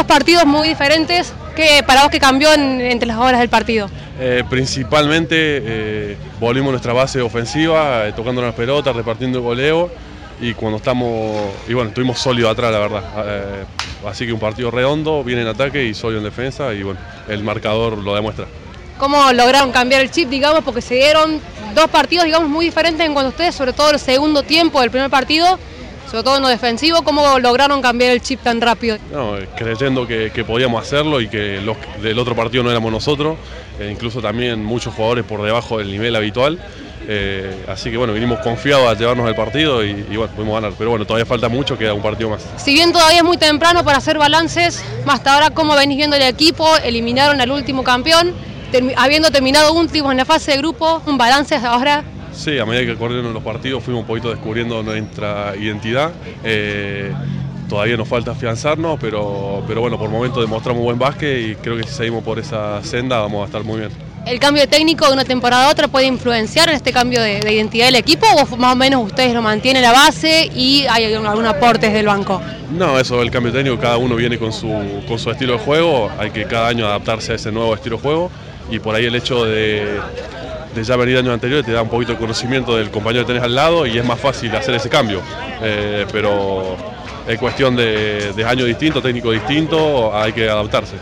dos partidos muy diferentes. ¿Qué para vos qué cambió entre las horas del partido? Eh, principalmente eh, volvimos nuestra base ofensiva, eh, tocando las pelotas, repartiendo el goleo y cuando estamos, y bueno, estuvimos sólidos atrás, la verdad. así que un partido redondo, viene en ataque y sólido en defensa y bueno, el marcador lo demuestra. ¿Cómo lograron cambiar el chip, digamos, porque se dieron dos partidos, digamos, muy diferentes en cuanto ustedes, sobre todo el segundo tiempo del primer partido, sobre todo en lo defensivo, ¿cómo lograron cambiar el chip tan rápido? No, creyendo que, podíamos hacerlo y que los, del otro partido no éramos nosotros, e incluso también muchos jugadores por debajo del nivel habitual. Eh, así que bueno, vinimos confiados a llevarnos el partido y, bueno, pudimos ganar. Pero bueno, todavía falta mucho, queda un partido más. Si bien todavía es muy temprano para hacer balances, más hasta ahora cómo venís viendo el equipo, eliminaron al último campeón, habiendo terminado último en la fase de grupo, un balance hasta ahora Sí, a medida que corrieron los partidos fuimos un poquito descubriendo nuestra identidad. Eh, todavía nos falta afianzarnos, pero, pero bueno, por el momento demostramos buen básquet y creo que si seguimos por esa senda vamos a estar muy bien. ¿El cambio técnico de una temporada a otra puede influenciar en este cambio de, identidad del equipo o más o menos ustedes lo mantienen la base y hay algún aporte desde el banco? No, eso, el cambio técnico, cada uno viene con su, con su estilo de juego, hay que cada año adaptarse a ese nuevo estilo de juego y por ahí el hecho de, de ya venir años anteriores te da un poquito de conocimiento del compañero que tenés al lado y es más fácil hacer ese cambio. Eh, pero es cuestión de, de años distintos, técnico distinto, hay que adaptarse.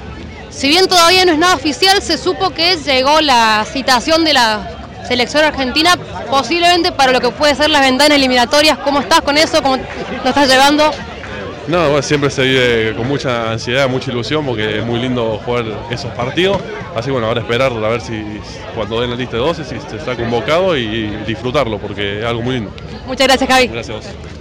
Si bien todavía no es nada oficial, se supo que llegó la citación de la selección argentina, posiblemente para lo que puede ser las ventanas eliminatorias. ¿Cómo estás con eso? ¿Cómo lo estás llevando? No, siempre se vive con mucha ansiedad, mucha ilusión, porque es muy lindo jugar esos partidos. Así bueno, ahora esperar a ver si cuando den la lista de 12, si se está convocado y disfrutarlo, porque es algo muy lindo. Muchas gracias, Javi. Gracias a vos.